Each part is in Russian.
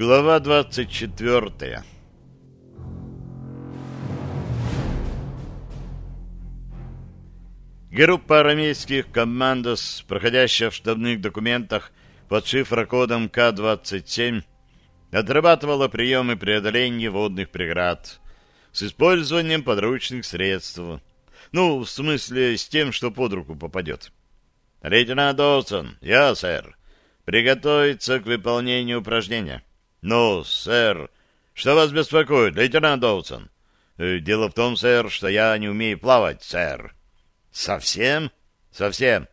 Глава двадцать четвертая Группа арамейских командос, проходящая в штабных документах под шифрокодом К-27, отрабатывала приемы преодоления водных преград с использованием подручных средств. Ну, в смысле, с тем, что под руку попадет. «Лейтенант Доусон, я, сэр. Приготовиться к выполнению упражнения». «Ну, сэр, что вас беспокоит, лейтенант Доусон?» «Э, «Дело в том, сэр, что я не умею плавать, сэр». Совсем? Совсем.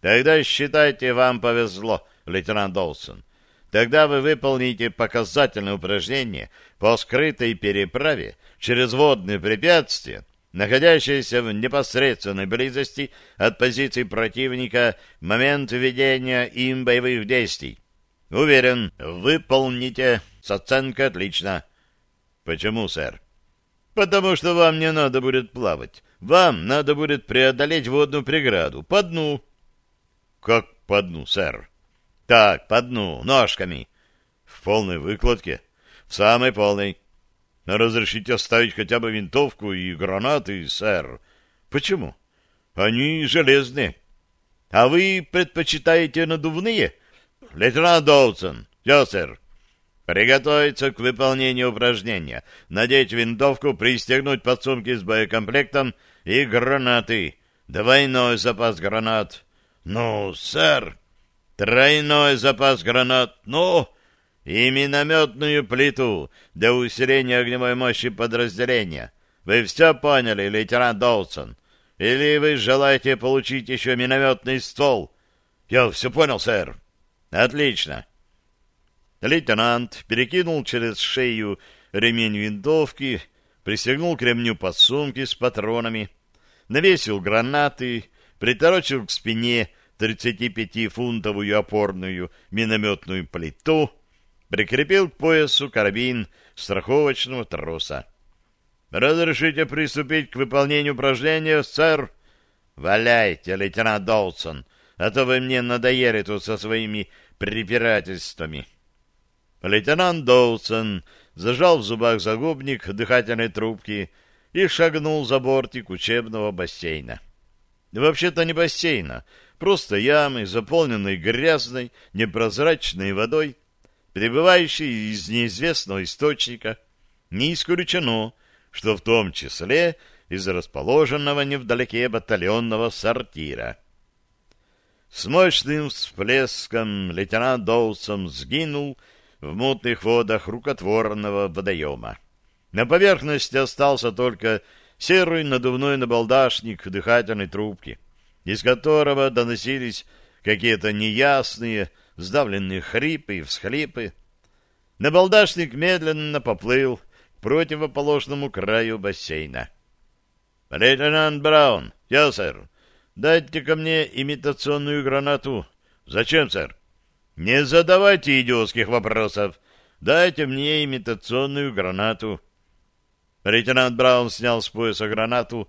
Тогда считайте, вам повезло, лейтенант Долсон. Тогда вы выполните показательное упражнение по скрытой переправе через водные препятствия, находящиеся в непосредственной близости от позиции противника в момент ведения им боевых действий. Уверен, выполните с оценкой отлично. Почему, сэр? Потому что вам не надо будет плавать. Вам надо будет преодолеть водную преграду. По дну. Как по дну, сэр? Так, по дну, ножками. В полной выкладке? В самой полной. Разрешите оставить хотя бы винтовку и гранаты, сэр. Почему? Они железные. А вы предпочитаете надувные? Лейтенант Доутсон. Я, сэр. Приготовиться к выполнению упражнения. Надеть винтовку, пристегнуть подсумки с боекомплектом и гранаты. Двойной запас гранат. Ну, сэр, тройной запас гранат. Ну, и минометную плиту для усиления огневой мощи подразделения. Вы все поняли, лейтенант Доусон? Или вы желаете получить еще минометный ствол? Я все понял, сэр. Отлично. Лейтенант перекинул через шею ремень винтовки, пристегнул к ремню подсумки с патронами, навесил гранаты, приторочил к спине 35-фунтовую опорную минометную плиту, прикрепил к поясу карабин страховочного троса. «Разрешите приступить к выполнению упражнения, сэр?» «Валяйте, лейтенант Долсон, а то вы мне надоели тут со своими препирательствами». Лейтенант Доусон зажал в зубах загубник дыхательной трубки и шагнул за бортик учебного бассейна. Вообще-то не бассейна, просто ямы, заполненные грязной, непрозрачной водой, прибывающей из неизвестного источника. Не исключено, что в том числе из расположенного невдалеке батальонного сортира. С мощным всплеском лейтенант Доусон сгинул в мутных водах рукотворного водоема. На поверхности остался только серый надувной набалдашник дыхательной трубки, из которого доносились какие-то неясные, сдавленные хрипы и всхлипы. Набалдашник медленно поплыл к противоположному краю бассейна. — Лейтенант Браун, я, сэр. Дайте ко мне имитационную гранату. — Зачем, сэр? Не задавайте идиотских вопросов. Дайте мне имитационную гранату. Лейтенант Браун снял с пояса гранату.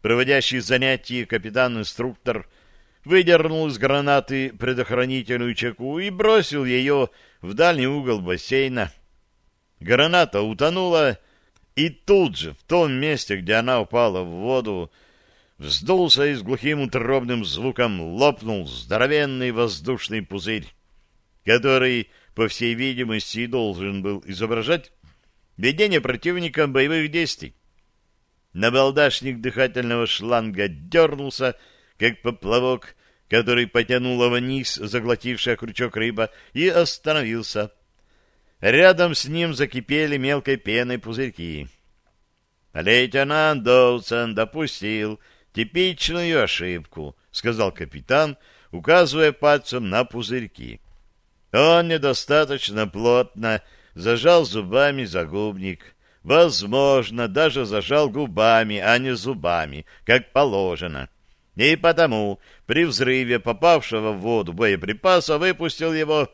Проводящий занятие капитан-инструктор выдернул из гранаты предохранительную чеку и бросил ее в дальний угол бассейна. Граната утонула, и тут же, в том месте, где она упала в воду, вздулся и с глухим утробным звуком лопнул здоровенный воздушный пузырь который, по всей видимости, должен был изображать ведение противника боевых действий. Набалдашник дыхательного шланга дернулся, как поплавок, который потянула вниз заглотившая крючок рыба, и остановился. Рядом с ним закипели мелкой пеной пузырьки. «Лейтенант Доусон допустил типичную ошибку», — сказал капитан, указывая пальцем на пузырьки. Он недостаточно плотно зажал зубами загубник. Возможно, даже зажал губами, а не зубами, как положено. И потому при взрыве попавшего в воду боеприпаса выпустил его,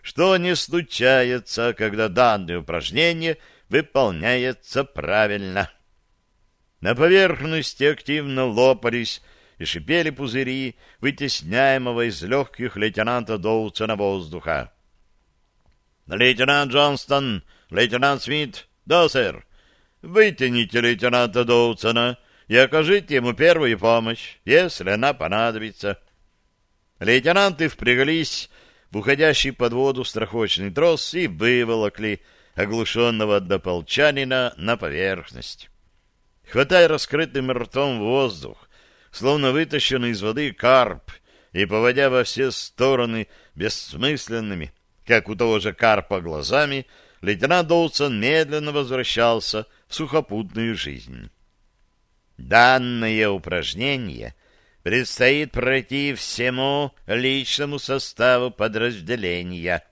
что не случается, когда данное упражнение выполняется правильно. На поверхности активно лопались и шипели пузыри, вытесняемого из легких лейтенанта Доутсона воздуха. Лейтенант Джонстон, лейтенант Смит. Да, сэр. Вытяните лейтенанта Доутсона и окажите ему первую помощь, если она понадобится. Лейтенанты впряглись в уходящий под воду страховочный трос и выволокли оглушенного однополчанина на поверхность. Хватая раскрытым ртом воздух, словно вытащенный из воды карп, и поводя во все стороны бессмысленными, как у того же карпа, глазами, лейтенант Доутсон медленно возвращался в сухопутную жизнь. Данное упражнение предстоит пройти всему личному составу подразделения,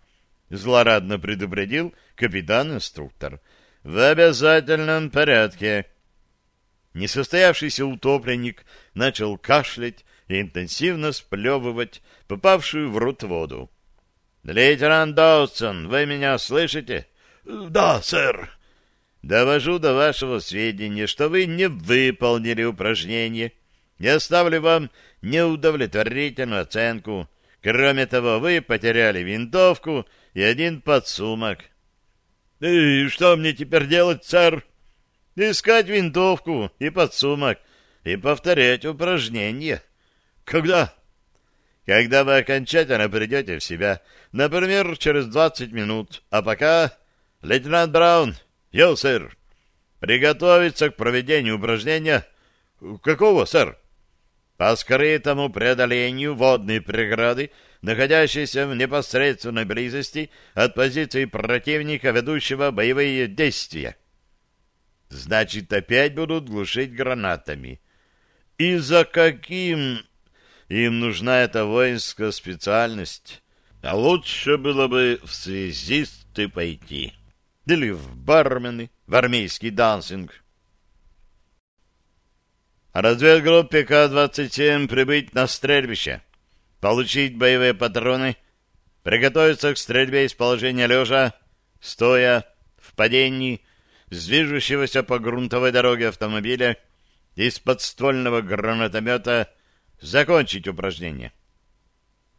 злорадно предупредил капитан-инструктор. В обязательном порядке. Несостоявшийся утопленник начал кашлять и интенсивно сплевывать попавшую в рот воду. «Лейтенант Доусон, вы меня слышите?» «Да, сэр». «Довожу до вашего сведения, что вы не выполнили упражнение. Я ставлю вам неудовлетворительную оценку. Кроме того, вы потеряли винтовку и один подсумок». «И что мне теперь делать, сэр?» «Искать винтовку и подсумок и повторять упражнение». «Когда?» «Когда вы окончательно придете в себя». Например, через двадцать минут. А пока... Лейтенант Браун, йоу, сэр, приготовиться к проведению упражнения... Какого, сэр? По скрытому преодолению водной преграды, находящейся в непосредственной близости от позиции противника, ведущего боевые действия. Значит, опять будут глушить гранатами. И за каким... Им нужна эта воинская специальность. А лучше было бы в связисты пойти. Или в бармены, в армейский дансинг. Разведгруппе К-27 прибыть на стрельбище, получить боевые патроны, приготовиться к стрельбе из положения лежа, стоя, в падении, с движущегося по грунтовой дороге автомобиля, из подствольного гранатомета, закончить упражнение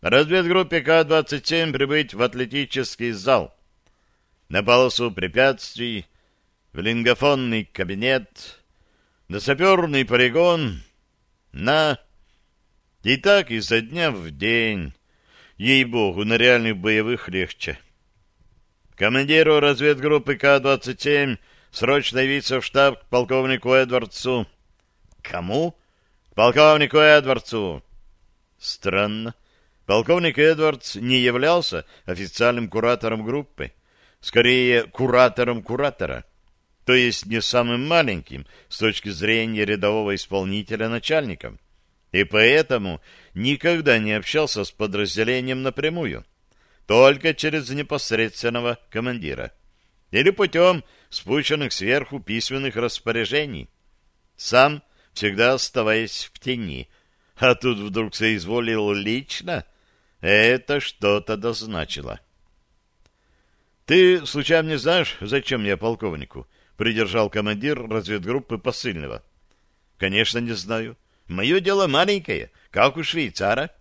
разведгруппе К-27 прибыть в атлетический зал. На полосу препятствий, в лингофонный кабинет, на саперный полигон, на... И так изо дня в день. Ей-богу, на реальных боевых легче. Командиру разведгруппы К-27 срочно явиться в штаб к полковнику Эдвардсу. Кому? полковнику Эдвардсу. Странно. Полковник Эдвардс не являлся официальным куратором группы, скорее куратором куратора, то есть не самым маленьким с точки зрения рядового исполнителя начальником, и поэтому никогда не общался с подразделением напрямую, только через непосредственного командира или путем спущенных сверху письменных распоряжений, сам всегда оставаясь в тени, а тут вдруг соизволил лично это что-то дозначило. — Ты, случайно, не знаешь, зачем я полковнику? — придержал командир разведгруппы посыльного. — Конечно, не знаю. Мое дело маленькое, как у швейцара.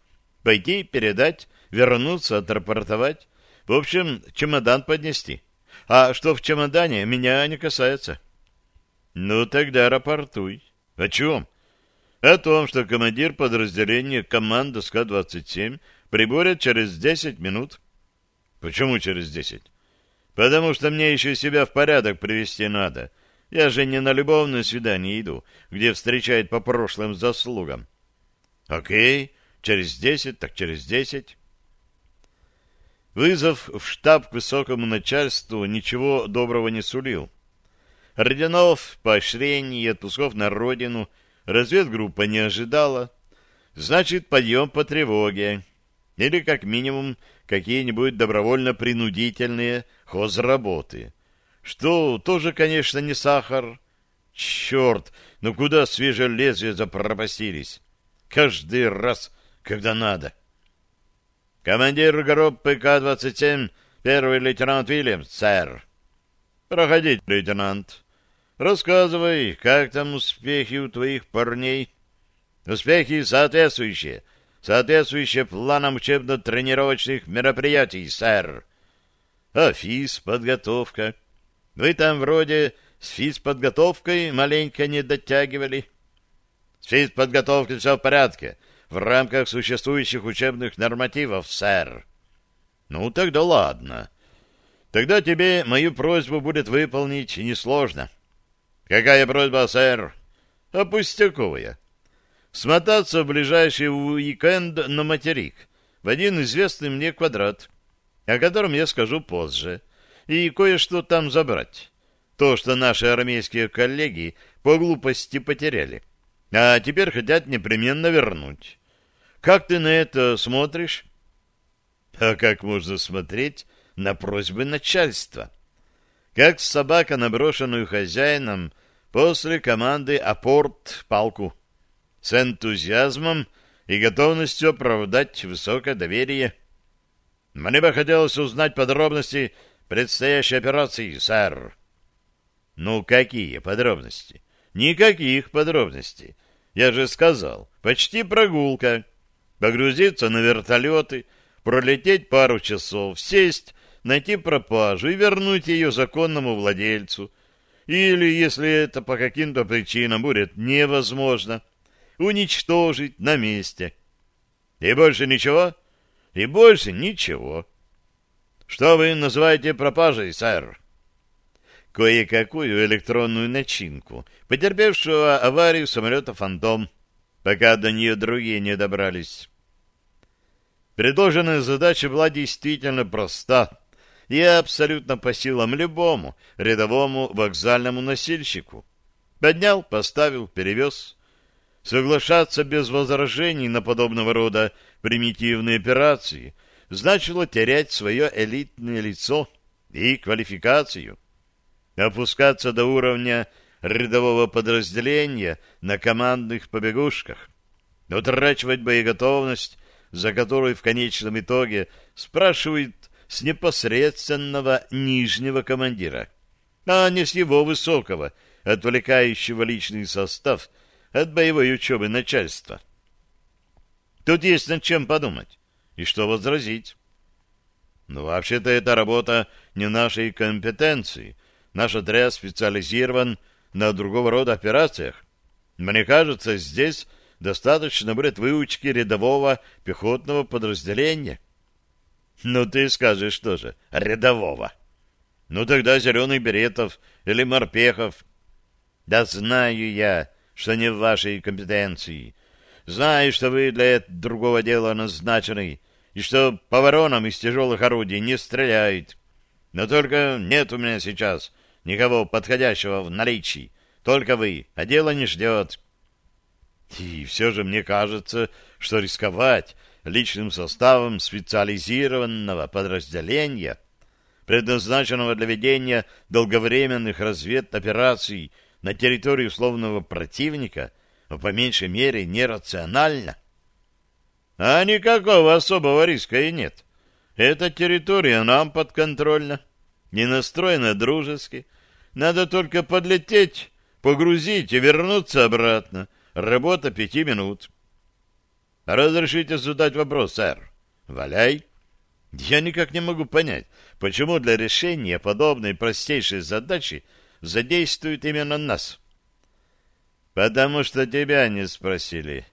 Пойти, передать, вернуться, отрапортовать. В общем, чемодан поднести. А что в чемодане, меня не касается. — Ну, тогда рапортуй. — О чем? — О том, что командир подразделения команда СК-27 Приборят через десять минут. Почему через десять? Потому что мне еще себя в порядок привести надо. Я же не на любовное свидание иду, где встречают по прошлым заслугам. Окей, через десять, так через десять. Вызов в штаб к высокому начальству ничего доброго не сулил. Орденов, поощрений и отпусков на родину разведгруппа не ожидала. Значит, подъем по тревоге. Или, как минимум, какие-нибудь добровольно-принудительные хозработы. Что тоже, конечно, не сахар. Черт, ну куда свежее лезвие запропастились? Каждый раз, когда надо. Командир группы К-27, первый лейтенант Вильямс, сэр. Проходите, лейтенант. Рассказывай, как там успехи у твоих парней? Успехи соответствующие — соответствующие планам учебно-тренировочных мероприятий, сэр. А физподготовка? Вы там вроде с физподготовкой маленько не дотягивали. С физподготовкой все в порядке, в рамках существующих учебных нормативов, сэр. Ну, тогда ладно. Тогда тебе мою просьбу будет выполнить несложно. Какая просьба, сэр? А пустяковая. Смотаться в ближайший уикенд на материк, в один известный мне квадрат, о котором я скажу позже, и кое-что там забрать. То, что наши армейские коллеги по глупости потеряли, а теперь хотят непременно вернуть. Как ты на это смотришь? А как можно смотреть на просьбы начальства? Как собака, наброшенную хозяином после команды «Апорт» палку. С энтузиазмом и готовностью оправдать высокое доверие. Мне бы хотелось узнать подробности предстоящей операции, сэр. Ну, какие подробности? Никаких подробностей. Я же сказал, почти прогулка. Погрузиться на вертолеты, пролететь пару часов, сесть, найти пропажу и вернуть ее законному владельцу. Или, если это по каким-то причинам будет невозможно, уничтожить на месте. И больше ничего? И больше ничего. Что вы называете пропажей, сэр? Кое-какую электронную начинку, потерпевшего аварию самолета «Фантом», пока до нее другие не добрались. Предложенная задача была действительно проста и абсолютно по силам любому рядовому вокзальному носильщику. Поднял, поставил, перевез. Соглашаться без возражений на подобного рода примитивные операции значило терять свое элитное лицо и квалификацию. Опускаться до уровня рядового подразделения на командных побегушках, утрачивать боеготовность, за которую в конечном итоге спрашивают с непосредственного нижнего командира, а не с его высокого, отвлекающего личный состав от боевой учебы начальства. Тут есть над чем подумать и что возразить. Но ну, вообще-то эта работа не нашей компетенции. Наш отряд специализирован на другого рода операциях. Мне кажется, здесь достаточно будет выучки рядового пехотного подразделения. Ну, ты скажешь тоже, рядового. Ну, тогда зеленых беретов или морпехов. Да знаю я, что не в вашей компетенции. Знаю, что вы для другого дела назначены, и что по воронам из тяжелых орудий не стреляют. Но только нет у меня сейчас никого подходящего в наличии. Только вы, а дело не ждет. И все же мне кажется, что рисковать личным составом специализированного подразделения, предназначенного для ведения долговременных разведопераций на территории условного противника, по меньшей мере нерационально. А никакого особого риска и нет. Эта территория нам подконтрольна, не настроена дружески. Надо только подлететь, погрузить и вернуться обратно. Работа пяти минут. Разрешите задать вопрос, сэр? Валяй. Я никак не могу понять, почему для решения подобной простейшей задачи задействуют именно нас. Потому что тебя не спросили.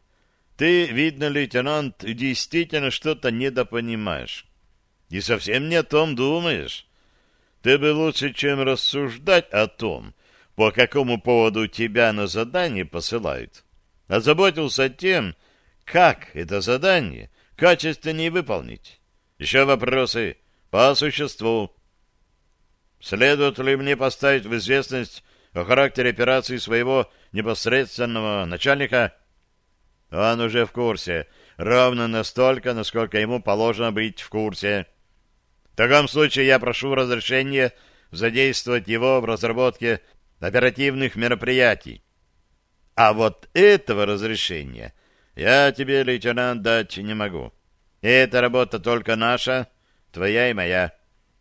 Ты, видно, лейтенант, действительно что-то недопонимаешь. И совсем не о том думаешь. Ты бы лучше, чем рассуждать о том, по какому поводу тебя на задание посылают, озаботился тем, как это задание качественнее выполнить. Еще вопросы по существу. Следует ли мне поставить в известность о характере операции своего непосредственного начальника? Он уже в курсе, ровно настолько, насколько ему положено быть в курсе. В таком случае я прошу разрешения задействовать его в разработке оперативных мероприятий. А вот этого разрешения я тебе, лейтенант, дать не могу. Эта работа только наша, твоя и моя.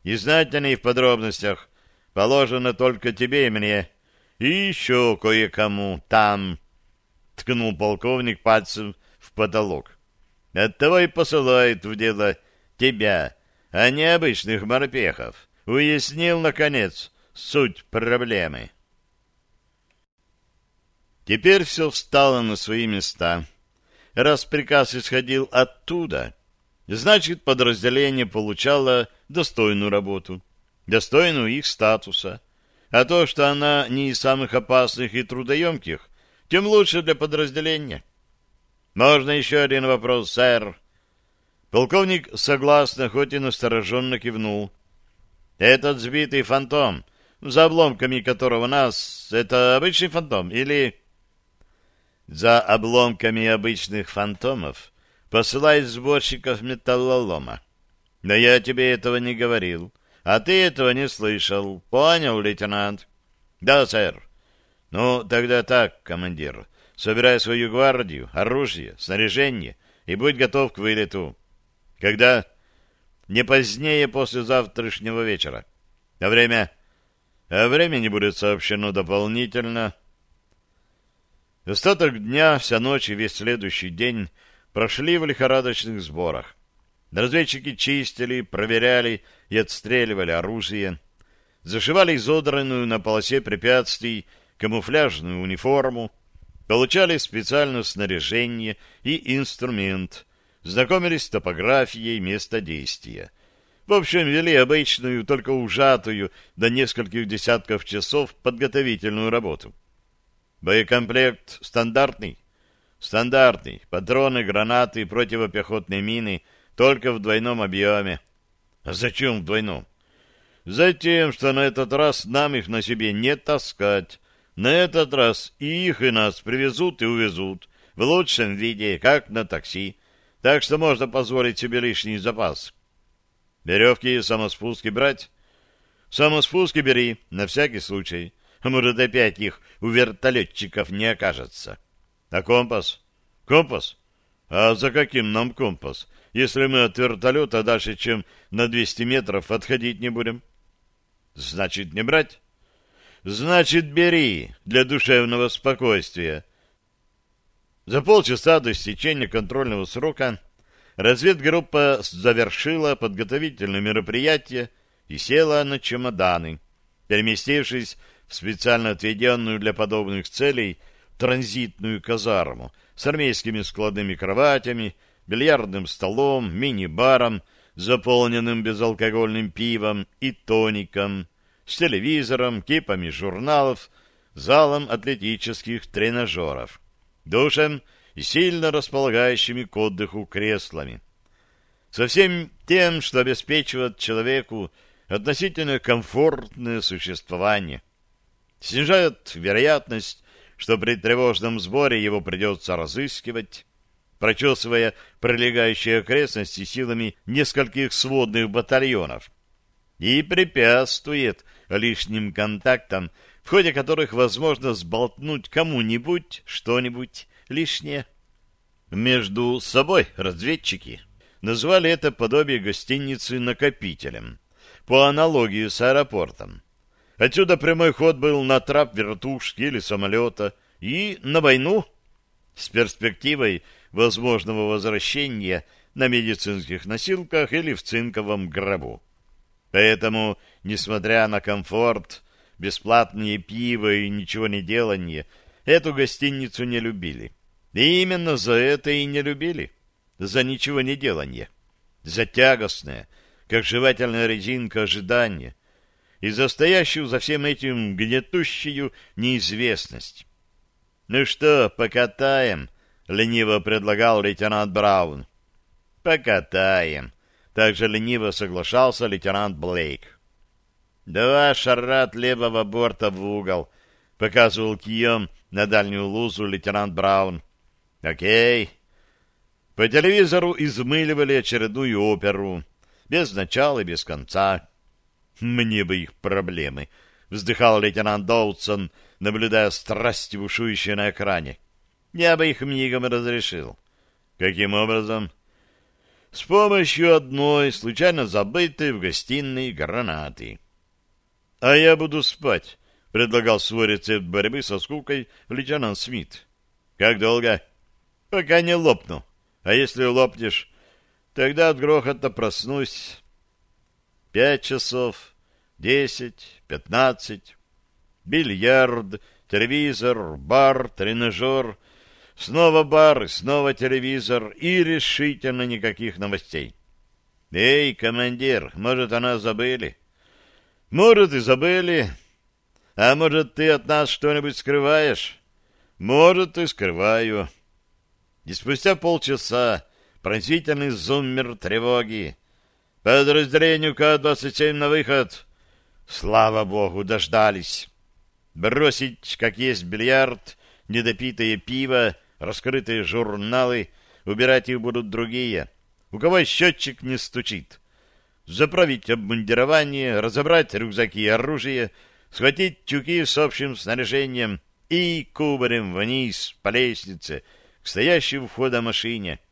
И знать о ней в подробностях положено только тебе и мне. И еще кое-кому там, — ткнул полковник пальцем в потолок. Оттого и посылают в дело тебя, а не обычных морпехов, Уяснил, наконец, суть проблемы. Теперь все встало на свои места. Раз приказ исходил оттуда, значит, подразделение получало достойную работу, достойную их статуса. А то, что она не из самых опасных и трудоемких, тем лучше для подразделения. Можно еще один вопрос, сэр? Полковник согласно, хоть и настороженно кивнул. Этот сбитый фантом, за обломками которого нас, это обычный фантом или... За обломками обычных фантомов посылает сборщиков металлолома. Но я тебе этого не говорил, а ты этого не слышал. Понял, лейтенант? Да, сэр. Ну, тогда так, командир. Собирай свою гвардию, оружие, снаряжение и будь готов к вылету. Когда? Не позднее после завтрашнего вечера. А время? А время не будет сообщено дополнительно. Остаток дня, вся ночь и весь следующий день прошли в лихорадочных сборах. Разведчики чистили, проверяли и отстреливали оружие, зашивали изодранную на полосе препятствий камуфляжную униформу, получали специальное снаряжение и инструмент, знакомились с топографией места действия. В общем, вели обычную, только ужатую до нескольких десятков часов подготовительную работу. Боекомплект стандартный? Стандартный. Патроны, гранаты, противопехотные мины только в двойном объеме. А зачем в двойном? Затем, что на этот раз нам их на себе не таскать. На этот раз и их, и нас привезут и увезут в лучшем виде, как на такси. Так что можно позволить себе лишний запас. Веревки и самоспуски брать? Самоспуски бери, на всякий случай. Может, опять их у вертолетчиков не окажется. А компас? Компас? А за каким нам компас, если мы от вертолета дальше, чем на 200 метров, отходить не будем? Значит, не брать? Значит, бери для душевного спокойствия. За полчаса до истечения контрольного срока разведгруппа завершила подготовительное мероприятие и села на чемоданы, переместившись в специально отведенную для подобных целей транзитную казарму с армейскими складными кроватями, бильярдным столом, мини-баром, заполненным безалкогольным пивом и тоником, с телевизором, кипами журналов, залом атлетических тренажеров, душем и сильно располагающими к отдыху креслами. Со всем тем, что обеспечивает человеку относительно комфортное существование – снижает вероятность, что при тревожном сборе его придется разыскивать, прочесывая пролегающие окрестности силами нескольких сводных батальонов, и препятствует лишним контактам, в ходе которых возможно сболтнуть кому-нибудь что-нибудь лишнее. Между собой разведчики назвали это подобие гостиницы накопителем, по аналогии с аэропортом. Отсюда прямой ход был на трап вертушки или самолета и на войну с перспективой возможного возвращения на медицинских носилках или в цинковом гробу. Поэтому, несмотря на комфорт, бесплатные пиво и ничего не делание, эту гостиницу не любили. И именно за это и не любили. За ничего не делание. За тягостное, как жевательная резинка ожидания и за стоящую за всем этим гнетущую неизвестность. «Ну что, покатаем?» — лениво предлагал лейтенант Браун. «Покатаем», — также лениво соглашался лейтенант Блейк. «Два шара от левого борта в угол», — показывал кием на дальнюю лузу лейтенант Браун. «Окей». По телевизору измыливали очередную оперу, без начала и без конца. Мне бы их проблемы, вздыхал лейтенант Доутсон, наблюдая страсти, бушующие на экране. Я бы их мигом разрешил. Каким образом? С помощью одной, случайно забытой в гостиной гранаты. А я буду спать, предлагал свой рецепт борьбы со скукой лейтенант Смит. Как долго? Пока не лопну. А если лопнешь, тогда от грохота проснусь. Пять часов, десять, пятнадцать. Бильярд, телевизор, бар, тренажер, снова бар и снова телевизор, и решительно никаких новостей. «Эй, командир, может, о нас забыли?» «Может, и забыли. А может, ты от нас что-нибудь скрываешь?» «Может, и скрываю». И спустя полчаса пронзительный зуммер тревоги. Подразделению К-27 на выход. Слава богу, дождались. Бросить, как есть, бильярд, недопитое пиво, раскрытые журналы, убирать их будут другие. У кого счетчик не стучит. Заправить обмундирование, разобрать рюкзаки и оружие, схватить тюки с общим снаряжением и кубарем вниз по лестнице к стоящей у входа машине —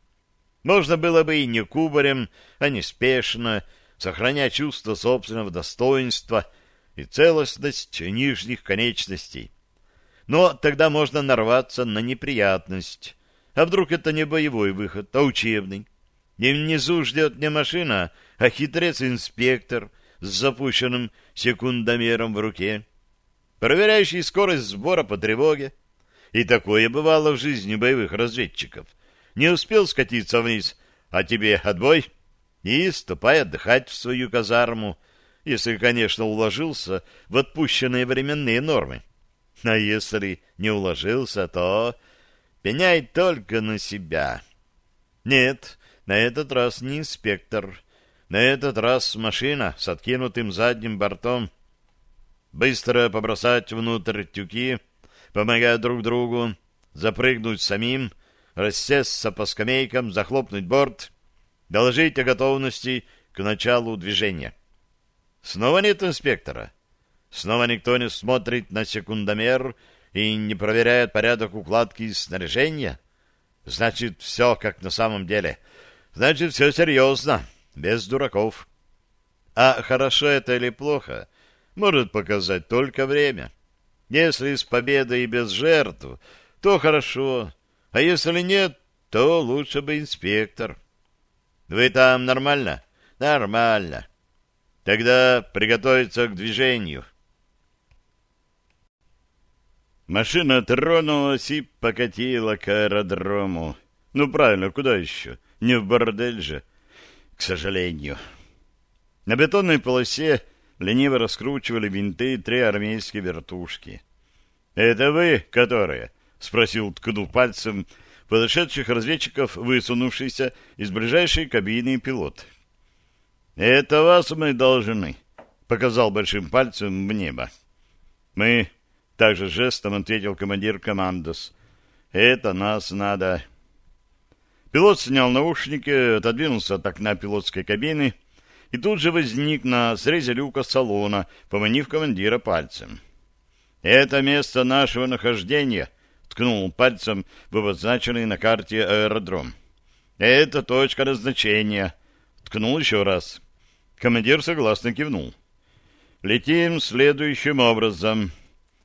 можно было бы и не кубарем, а неспешно, сохраняя чувство собственного достоинства и целостность нижних конечностей. Но тогда можно нарваться на неприятность. А вдруг это не боевой выход, а учебный? И внизу ждет не машина, а хитрец-инспектор с запущенным секундомером в руке, проверяющий скорость сбора по тревоге. И такое бывало в жизни боевых разведчиков — не успел скатиться вниз, а тебе отбой, и ступай отдыхать в свою казарму, если, конечно, уложился в отпущенные временные нормы. А если не уложился, то пеняй только на себя. Нет, на этот раз не инспектор. На этот раз машина с откинутым задним бортом. Быстро побросать внутрь тюки, помогая друг другу, запрыгнуть самим рассесться по скамейкам, захлопнуть борт, доложить о готовности к началу движения. Снова нет инспектора. Снова никто не смотрит на секундомер и не проверяет порядок укладки снаряжения. Значит, все как на самом деле. Значит, все серьезно, без дураков. А хорошо это или плохо, может показать только время. Если с победой и без жертв, то хорошо, а если нет, то лучше бы инспектор. Вы там нормально? Нормально. Тогда приготовиться к движению. Машина тронулась и покатила к аэродрому. Ну, правильно, куда еще? Не в бордель же, к сожалению. На бетонной полосе лениво раскручивали винты три армейские вертушки. «Это вы, которые?» — спросил, ткнув пальцем подошедших разведчиков, высунувшийся из ближайшей кабины пилот. «Это вас мы должны», — показал большим пальцем в небо. «Мы», — также жестом ответил командир командос, — «это нас надо». Пилот снял наушники, отодвинулся от окна пилотской кабины и тут же возник на срезе люка салона, поманив командира пальцем. «Это место нашего нахождения», ткнул пальцем в обозначенный на карте аэродром. «Это точка назначения». Ткнул еще раз. Командир согласно кивнул. «Летим следующим образом».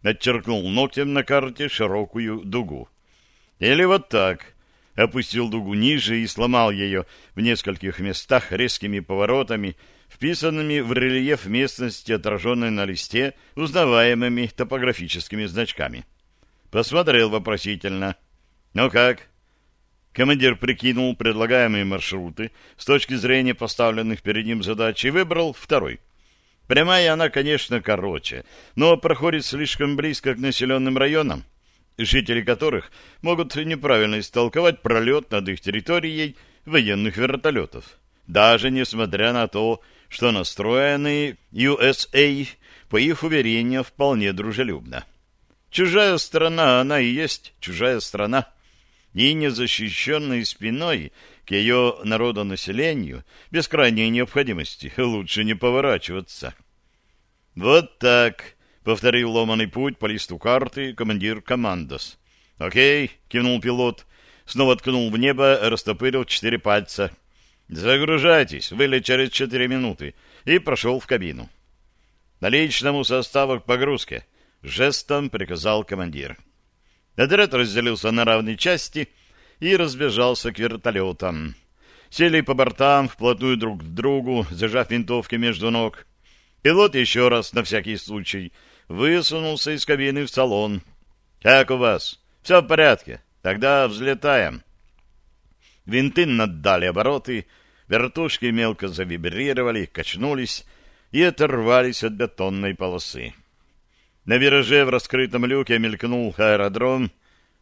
Отчеркнул ногтем на карте широкую дугу. «Или вот так». Опустил дугу ниже и сломал ее в нескольких местах резкими поворотами, вписанными в рельеф местности, отраженной на листе узнаваемыми топографическими значками. Посмотрел вопросительно. «Ну как?» Командир прикинул предлагаемые маршруты с точки зрения поставленных перед ним задач и выбрал второй. Прямая она, конечно, короче, но проходит слишком близко к населенным районам, жители которых могут неправильно истолковать пролет над их территорией военных вертолетов, даже несмотря на то, что настроены USA, по их уверениям, вполне дружелюбно. Чужая страна, она и есть чужая страна. И незащищенной спиной к ее народонаселению без крайней необходимости лучше не поворачиваться. «Вот так», — повторил ломаный путь по листу карты командир командос. «Окей», — кивнул пилот, снова ткнул в небо, растопырил четыре пальца. «Загружайтесь, вылет через четыре минуты», и прошел в кабину. «Наличному составу к погрузке» жестом приказал командир. Отряд разделился на равные части и разбежался к вертолетам. Сели по бортам, вплотную друг к другу, зажав винтовки между ног. Пилот еще раз, на всякий случай, высунулся из кабины в салон. «Как у вас? Все в порядке? Тогда взлетаем». Винты наддали обороты, вертушки мелко завибрировали, качнулись и оторвались от бетонной полосы. На вираже в раскрытом люке мелькнул аэродром,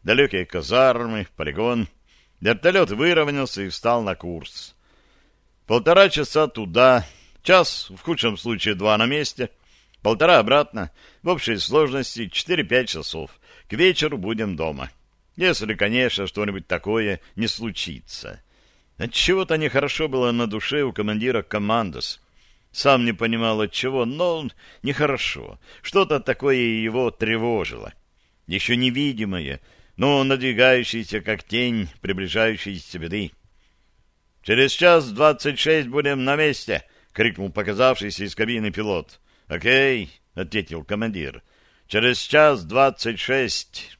далекие казармы, полигон. Вертолет выровнялся и встал на курс. Полтора часа туда, час, в худшем случае два на месте, полтора обратно, в общей сложности 4-5 часов. К вечеру будем дома. Если, конечно, что-нибудь такое не случится. Отчего-то нехорошо было на душе у командира командос. Сам не понимал от чего, но нехорошо. Что-то такое его тревожило. Еще невидимое, но надвигающееся, как тень приближающейся беды. «Через час двадцать шесть будем на месте!» — крикнул показавшийся из кабины пилот. «Окей», — ответил командир. «Через час двадцать шесть...»